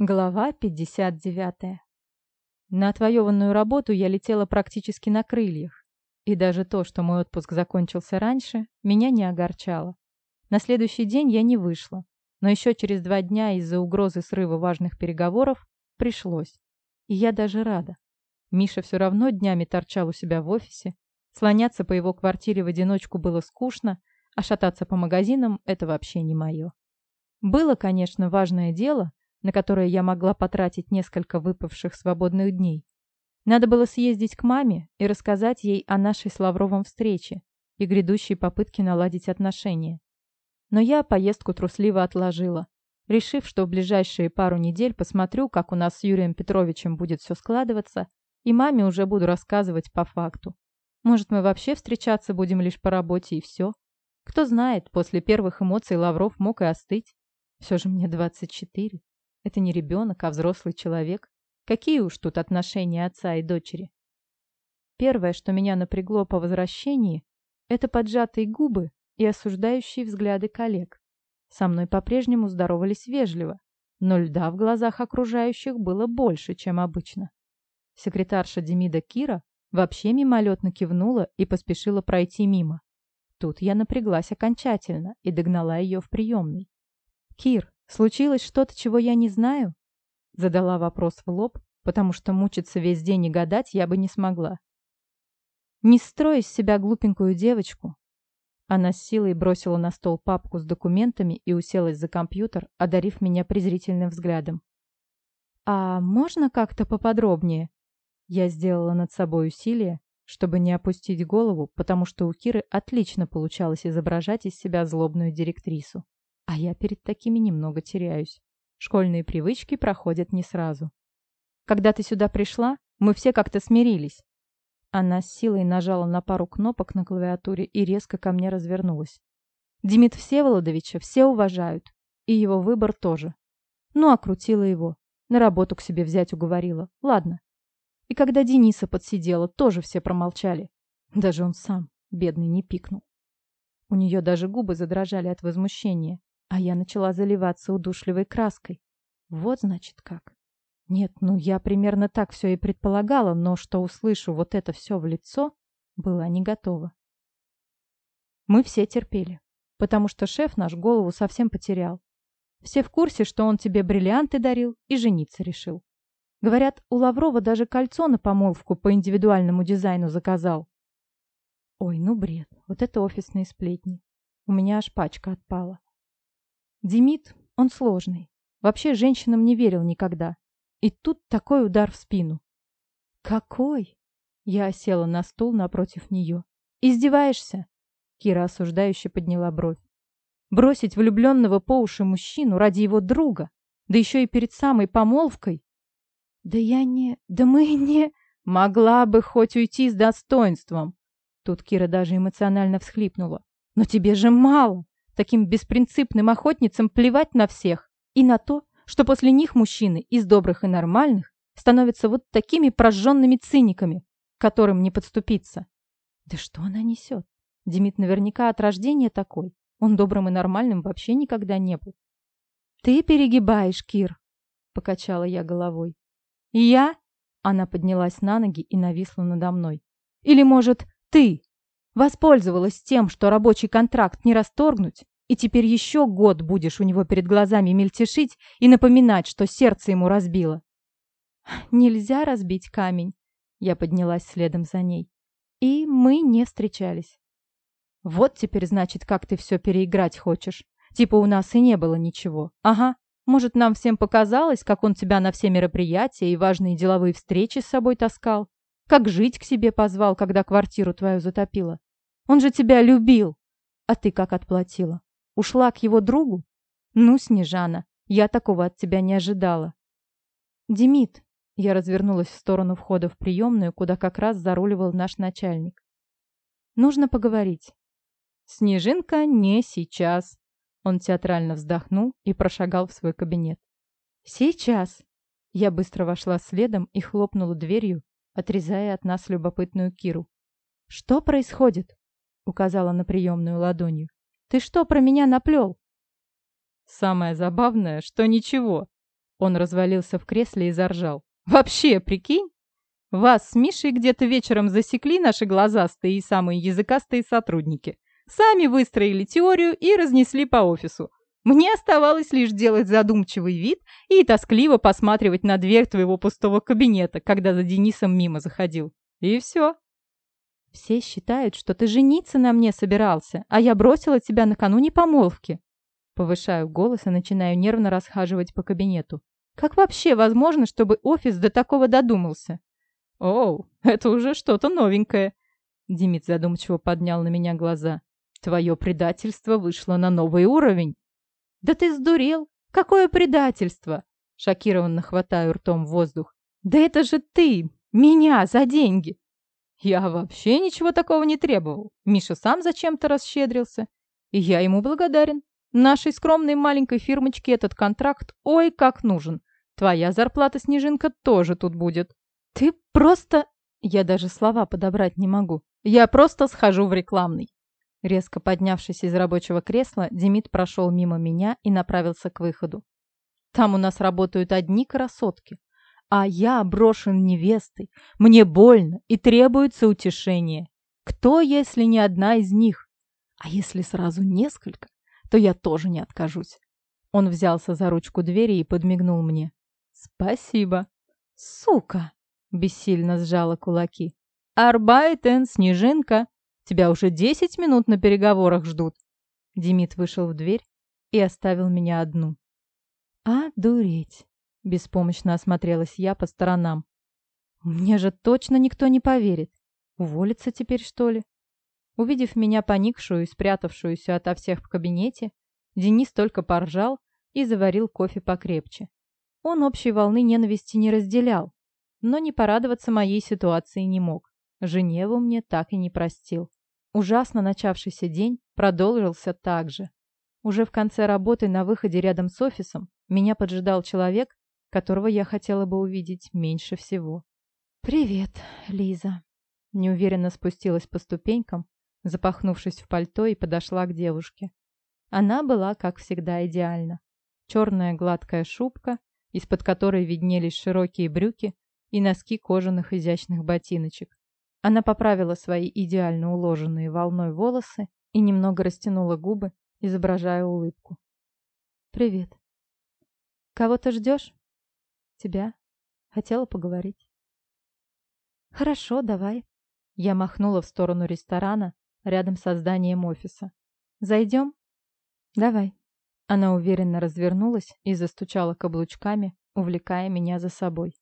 Глава 59. На отвоеванную работу я летела практически на крыльях. И даже то, что мой отпуск закончился раньше, меня не огорчало. На следующий день я не вышла, но еще через два дня из-за угрозы срыва важных переговоров пришлось. И я даже рада. Миша все равно днями торчал у себя в офисе. Слоняться по его квартире в одиночку было скучно, а шататься по магазинам – это вообще не мое. Было, конечно, важное дело – на которое я могла потратить несколько выпавших свободных дней. Надо было съездить к маме и рассказать ей о нашей с Лавровом встрече и грядущей попытке наладить отношения. Но я поездку трусливо отложила, решив, что в ближайшие пару недель посмотрю, как у нас с Юрием Петровичем будет все складываться, и маме уже буду рассказывать по факту. Может, мы вообще встречаться будем лишь по работе и все? Кто знает, после первых эмоций Лавров мог и остыть. Все же мне 24. Это не ребенок, а взрослый человек. Какие уж тут отношения отца и дочери? Первое, что меня напрягло по возвращении, это поджатые губы и осуждающие взгляды коллег. Со мной по-прежнему здоровались вежливо, но льда в глазах окружающих было больше, чем обычно. Секретарша Демида Кира вообще мимолетно кивнула и поспешила пройти мимо. Тут я напряглась окончательно и догнала ее в приемной. «Кир, «Случилось что-то, чего я не знаю?» Задала вопрос в лоб, потому что мучиться весь день и гадать я бы не смогла. «Не строй из себя глупенькую девочку!» Она с силой бросила на стол папку с документами и уселась за компьютер, одарив меня презрительным взглядом. «А можно как-то поподробнее?» Я сделала над собой усилие, чтобы не опустить голову, потому что у Киры отлично получалось изображать из себя злобную директрису. А я перед такими немного теряюсь. Школьные привычки проходят не сразу. Когда ты сюда пришла, мы все как-то смирились. Она с силой нажала на пару кнопок на клавиатуре и резко ко мне развернулась. Демид Всеволодовича все уважают. И его выбор тоже. Ну, окрутила его. На работу к себе взять уговорила. Ладно. И когда Дениса подсидела, тоже все промолчали. Даже он сам, бедный, не пикнул. У нее даже губы задрожали от возмущения. А я начала заливаться удушливой краской. Вот значит как. Нет, ну я примерно так все и предполагала, но что услышу вот это все в лицо, была не готова. Мы все терпели, потому что шеф наш голову совсем потерял. Все в курсе, что он тебе бриллианты дарил и жениться решил. Говорят, у Лаврова даже кольцо на помолвку по индивидуальному дизайну заказал. Ой, ну бред, вот это офисные сплетни. У меня аж пачка отпала. Демид, он сложный. Вообще женщинам не верил никогда. И тут такой удар в спину. «Какой?» Я села на стул напротив нее. «Издеваешься?» Кира осуждающе подняла бровь. «Бросить влюбленного по уши мужчину ради его друга, да еще и перед самой помолвкой?» «Да я не... Да мы не...» «Могла бы хоть уйти с достоинством!» Тут Кира даже эмоционально всхлипнула. «Но тебе же мало! Таким беспринципным охотницам плевать на всех и на то, что после них мужчины из добрых и нормальных становятся вот такими прожженными циниками, которым не подступиться. Да что она несет? Демид наверняка от рождения такой. Он добрым и нормальным вообще никогда не был. «Ты перегибаешь, Кир», — покачала я головой. «Я?» — она поднялась на ноги и нависла надо мной. «Или, может, ты?» Воспользовалась тем, что рабочий контракт не расторгнуть, и теперь еще год будешь у него перед глазами мельтешить и напоминать, что сердце ему разбило. Нельзя разбить камень. Я поднялась следом за ней. И мы не встречались. Вот теперь, значит, как ты все переиграть хочешь. Типа у нас и не было ничего. Ага. Может, нам всем показалось, как он тебя на все мероприятия и важные деловые встречи с собой таскал? Как жить к себе позвал, когда квартиру твою затопило? Он же тебя любил. А ты как отплатила? Ушла к его другу? Ну, Снежана, я такого от тебя не ожидала. Демид, я развернулась в сторону входа в приемную, куда как раз заруливал наш начальник. Нужно поговорить. Снежинка не сейчас. Он театрально вздохнул и прошагал в свой кабинет. Сейчас. Я быстро вошла следом и хлопнула дверью, отрезая от нас любопытную Киру. Что происходит? указала на приемную ладонью. «Ты что про меня наплел?» «Самое забавное, что ничего». Он развалился в кресле и заржал. «Вообще, прикинь? Вас с Мишей где-то вечером засекли наши глазастые и самые языкастые сотрудники. Сами выстроили теорию и разнесли по офису. Мне оставалось лишь делать задумчивый вид и тоскливо посматривать на дверь твоего пустого кабинета, когда за Денисом мимо заходил. И все. Все считают, что ты жениться на мне собирался, а я бросила тебя накануне помолвки. Повышаю голос и начинаю нервно расхаживать по кабинету. Как вообще возможно, чтобы офис до такого додумался? Оу, это уже что-то новенькое. Демид задумчиво поднял на меня глаза. Твое предательство вышло на новый уровень. Да ты сдурел? Какое предательство? Шокированно хватаю ртом воздух. Да это же ты! Меня за деньги! Я вообще ничего такого не требовал. Миша сам зачем-то расщедрился. И я ему благодарен. Нашей скромной маленькой фирмочке этот контракт ой как нужен. Твоя зарплата, Снежинка, тоже тут будет. Ты просто... Я даже слова подобрать не могу. Я просто схожу в рекламный. Резко поднявшись из рабочего кресла, Демид прошел мимо меня и направился к выходу. Там у нас работают одни красотки. А я брошен невестой. Мне больно и требуется утешение. Кто, если не одна из них? А если сразу несколько? то я тоже не откажусь. Он взялся за ручку двери и подмигнул мне. «Спасибо». «Сука!» — бессильно сжала кулаки. «Арбайтен, Снежинка! Тебя уже десять минут на переговорах ждут!» Демид вышел в дверь и оставил меня одну. «А, дуреть!» — беспомощно осмотрелась я по сторонам. «Мне же точно никто не поверит. Уволиться теперь, что ли?» Увидев меня поникшую и спрятавшуюся ото всех в кабинете, Денис только поржал и заварил кофе покрепче. Он общей волны ненависти не разделял, но не порадоваться моей ситуации не мог. Женеву мне так и не простил. Ужасно начавшийся день продолжился так же. Уже в конце работы на выходе рядом с офисом меня поджидал человек, которого я хотела бы увидеть меньше всего. «Привет, Лиза», — неуверенно спустилась по ступенькам, запахнувшись в пальто и подошла к девушке. Она была, как всегда, идеальна. Черная гладкая шубка, из-под которой виднелись широкие брюки и носки кожаных изящных ботиночек. Она поправила свои идеально уложенные волной волосы и немного растянула губы, изображая улыбку. «Привет. Кого ты ждешь?» «Тебя. Хотела поговорить». «Хорошо, давай». Я махнула в сторону ресторана, рядом со зданием офиса. «Зайдем?» «Давай». Она уверенно развернулась и застучала каблучками, увлекая меня за собой.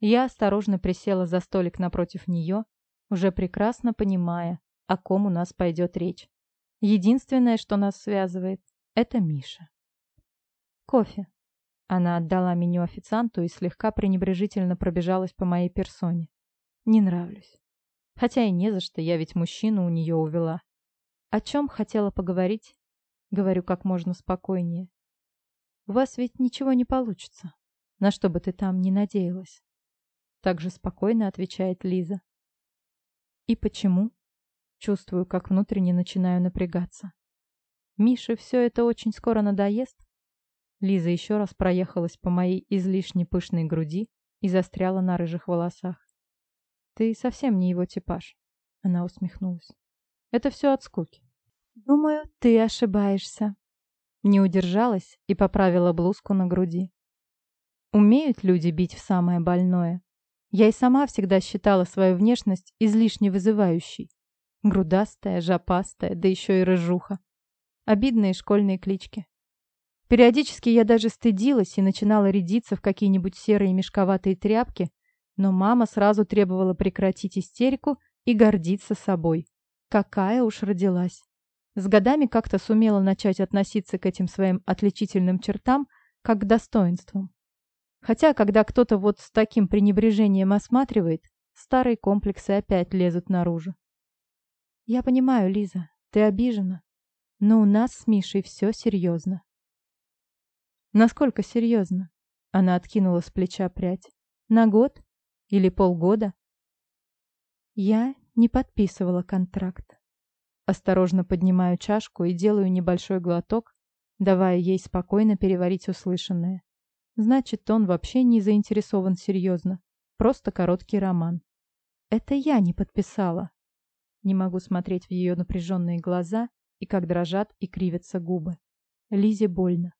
Я осторожно присела за столик напротив нее, уже прекрасно понимая, о ком у нас пойдет речь. Единственное, что нас связывает, это Миша. «Кофе». Она отдала меню официанту и слегка пренебрежительно пробежалась по моей персоне. «Не нравлюсь». Хотя и не за что, я ведь мужчину у нее увела. О чем хотела поговорить? Говорю как можно спокойнее. У вас ведь ничего не получится. На что бы ты там ни надеялась. Так же спокойно отвечает Лиза. И почему? Чувствую, как внутренне начинаю напрягаться. Мише все это очень скоро надоест. Лиза еще раз проехалась по моей излишне пышной груди и застряла на рыжих волосах. Ты совсем не его типаж. Она усмехнулась. Это все от скуки. Думаю, ты ошибаешься. Не удержалась и поправила блузку на груди. Умеют люди бить в самое больное. Я и сама всегда считала свою внешность излишне вызывающей. Грудастая, жопастая, да еще и рыжуха. Обидные школьные клички. Периодически я даже стыдилась и начинала рядиться в какие-нибудь серые мешковатые тряпки, но мама сразу требовала прекратить истерику и гордиться собой. Какая уж родилась. С годами как-то сумела начать относиться к этим своим отличительным чертам как к достоинствам. Хотя, когда кто-то вот с таким пренебрежением осматривает, старые комплексы опять лезут наружу. Я понимаю, Лиза, ты обижена, но у нас с Мишей все серьезно. Насколько серьезно? Она откинула с плеча прядь. На год? Или полгода? Я не подписывала контракт. Осторожно поднимаю чашку и делаю небольшой глоток, давая ей спокойно переварить услышанное. Значит, он вообще не заинтересован серьезно. Просто короткий роман. Это я не подписала. Не могу смотреть в ее напряженные глаза и как дрожат и кривятся губы. Лизе больно.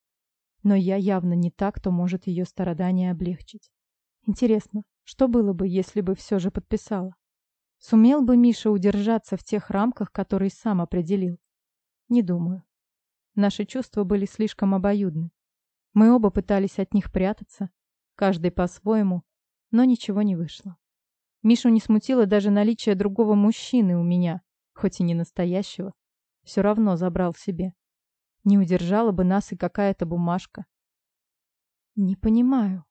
Но я явно не так, кто может ее страдания облегчить. Интересно, что было бы, если бы все же подписала? Сумел бы Миша удержаться в тех рамках, которые сам определил? Не думаю. Наши чувства были слишком обоюдны. Мы оба пытались от них прятаться, каждый по-своему, но ничего не вышло. Мишу не смутило даже наличие другого мужчины у меня, хоть и не настоящего. Все равно забрал себе. Не удержала бы нас и какая-то бумажка. Не понимаю.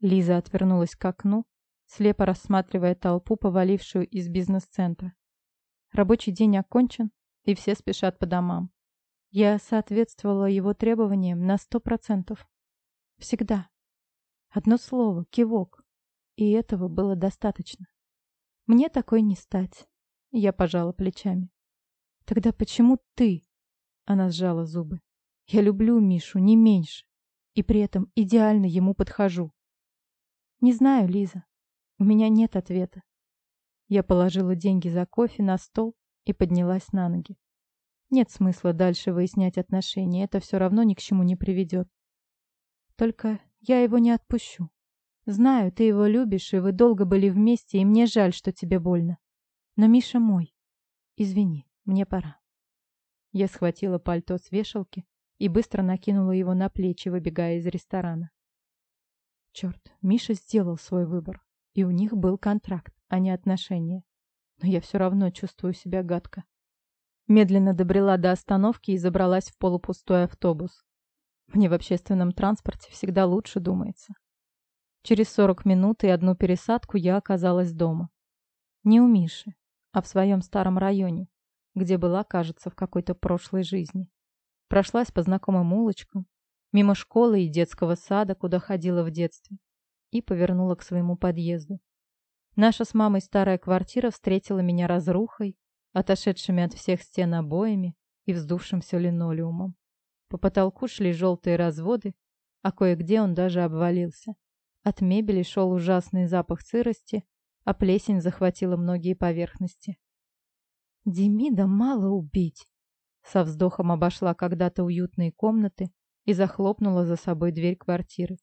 Лиза отвернулась к окну, слепо рассматривая толпу, повалившую из бизнес-центра. Рабочий день окончен, и все спешат по домам. Я соответствовала его требованиям на сто процентов. Всегда. Одно слово, кивок. И этого было достаточно. Мне такой не стать. Я пожала плечами. Тогда почему ты? Она сжала зубы. Я люблю Мишу не меньше. И при этом идеально ему подхожу. Не знаю, Лиза. У меня нет ответа. Я положила деньги за кофе на стол и поднялась на ноги. Нет смысла дальше выяснять отношения, это все равно ни к чему не приведет. Только я его не отпущу. Знаю, ты его любишь, и вы долго были вместе, и мне жаль, что тебе больно. Но Миша мой. Извини, мне пора. Я схватила пальто с вешалки и быстро накинула его на плечи, выбегая из ресторана. Черт, Миша сделал свой выбор, и у них был контракт, а не отношения. Но я все равно чувствую себя гадко. Медленно добрела до остановки и забралась в полупустой автобус. Мне в общественном транспорте всегда лучше думается. Через 40 минут и одну пересадку я оказалась дома. Не у Миши, а в своем старом районе, где была, кажется, в какой-то прошлой жизни. Прошлась по знакомым улочкам, мимо школы и детского сада, куда ходила в детстве, и повернула к своему подъезду. Наша с мамой старая квартира встретила меня разрухой, отошедшими от всех стен обоями и вздувшимся линолеумом. По потолку шли желтые разводы, а кое-где он даже обвалился. От мебели шел ужасный запах сырости, а плесень захватила многие поверхности. Демида мало убить. Со вздохом обошла когда-то уютные комнаты и захлопнула за собой дверь квартиры.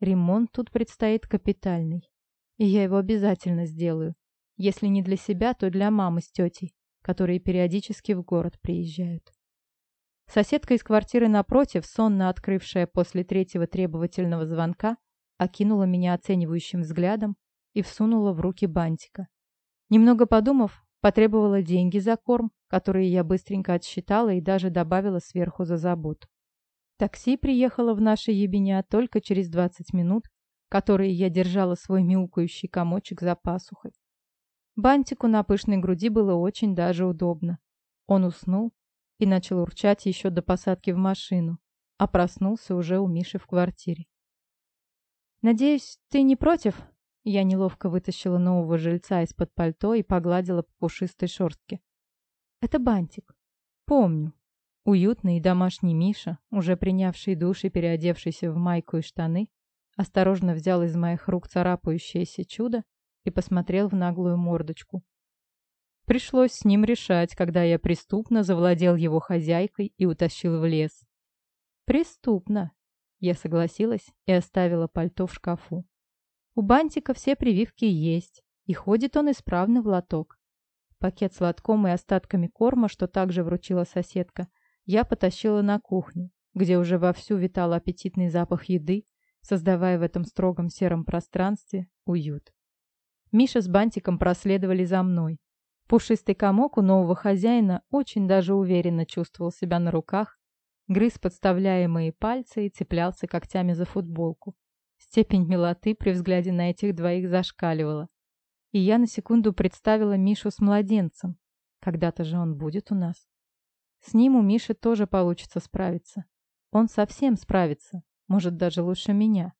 Ремонт тут предстоит капитальный. И я его обязательно сделаю. Если не для себя, то для мамы с тетей, которые периодически в город приезжают. Соседка из квартиры напротив, сонно открывшая после третьего требовательного звонка, окинула меня оценивающим взглядом и всунула в руки бантика. Немного подумав, потребовала деньги за корм, которые я быстренько отсчитала и даже добавила сверху за заботу. Такси приехало в наше ебеня только через 20 минут, которые я держала свой мяукающий комочек за пасухой. Бантику на пышной груди было очень даже удобно. Он уснул и начал урчать еще до посадки в машину, а проснулся уже у Миши в квартире. «Надеюсь, ты не против?» Я неловко вытащила нового жильца из-под пальто и погладила по пушистой шорстке. «Это бантик. Помню. Уютный и домашний Миша, уже принявший душ и переодевшийся в майку и штаны, осторожно взял из моих рук царапающееся чудо и посмотрел в наглую мордочку. Пришлось с ним решать, когда я преступно завладел его хозяйкой и утащил в лес. Преступно, я согласилась и оставила пальто в шкафу. У бантика все прививки есть, и ходит он исправно в лоток. Пакет с лотком и остатками корма, что также вручила соседка, я потащила на кухню, где уже вовсю витал аппетитный запах еды, создавая в этом строгом сером пространстве уют. Миша с бантиком проследовали за мной. Пушистый комок у нового хозяина очень даже уверенно чувствовал себя на руках грыз подставляемые пальцы и цеплялся когтями за футболку. Степень милоты при взгляде на этих двоих зашкаливала. И я на секунду представила Мишу с младенцем. Когда-то же он будет у нас. С ним у Миши тоже получится справиться. Он совсем справится, может, даже лучше меня.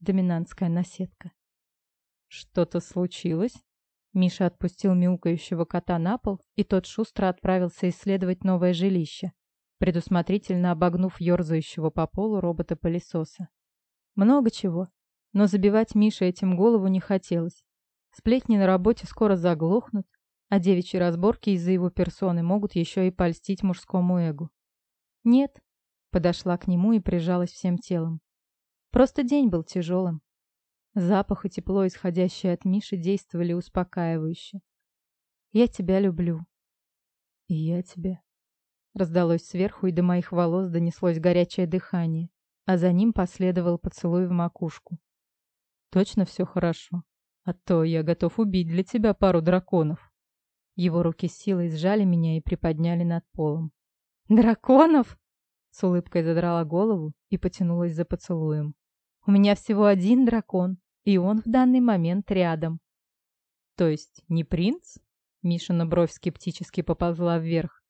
Доминантская наседка. Что-то случилось? Миша отпустил мяукающего кота на пол, и тот шустро отправился исследовать новое жилище предусмотрительно обогнув ерзающего по полу робота-пылесоса. Много чего. Но забивать Мише этим голову не хотелось. Сплетни на работе скоро заглохнут, а девичьи разборки из-за его персоны могут еще и польстить мужскому эгу. «Нет», — подошла к нему и прижалась всем телом. «Просто день был тяжелым. Запах и тепло, исходящее от Миши, действовали успокаивающе. «Я тебя люблю». «И я тебя». Раздалось сверху, и до моих волос донеслось горячее дыхание, а за ним последовал поцелуй в макушку. «Точно все хорошо? А то я готов убить для тебя пару драконов». Его руки с силой сжали меня и приподняли над полом. «Драконов?» С улыбкой задрала голову и потянулась за поцелуем. «У меня всего один дракон, и он в данный момент рядом». «То есть не принц?» Мишина бровь скептически поползла вверх.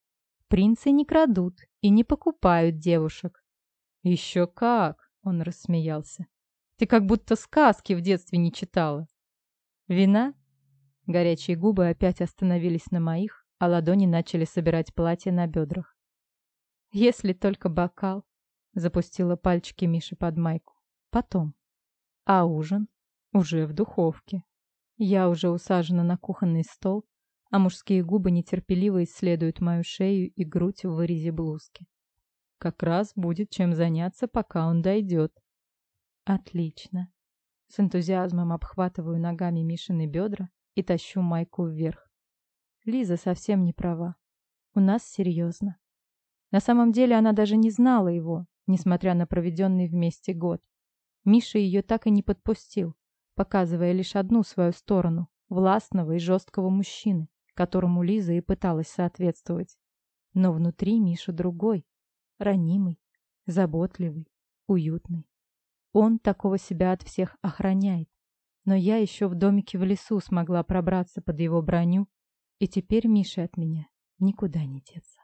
«Принцы не крадут и не покупают девушек». «Еще как!» — он рассмеялся. «Ты как будто сказки в детстве не читала». «Вина?» Горячие губы опять остановились на моих, а ладони начали собирать платье на бедрах. «Если только бокал», — запустила пальчики Миши под майку. «Потом. А ужин? Уже в духовке. Я уже усажена на кухонный стол, а мужские губы нетерпеливо исследуют мою шею и грудь в вырезе блузки. Как раз будет чем заняться, пока он дойдет. Отлично. С энтузиазмом обхватываю ногами Мишины бедра и тащу майку вверх. Лиза совсем не права. У нас серьезно. На самом деле она даже не знала его, несмотря на проведенный вместе год. Миша ее так и не подпустил, показывая лишь одну свою сторону – властного и жесткого мужчины, которому Лиза и пыталась соответствовать. Но внутри Миша другой, ранимый, заботливый, уютный. Он такого себя от всех охраняет. Но я еще в домике в лесу смогла пробраться под его броню, и теперь Миша от меня никуда не деться.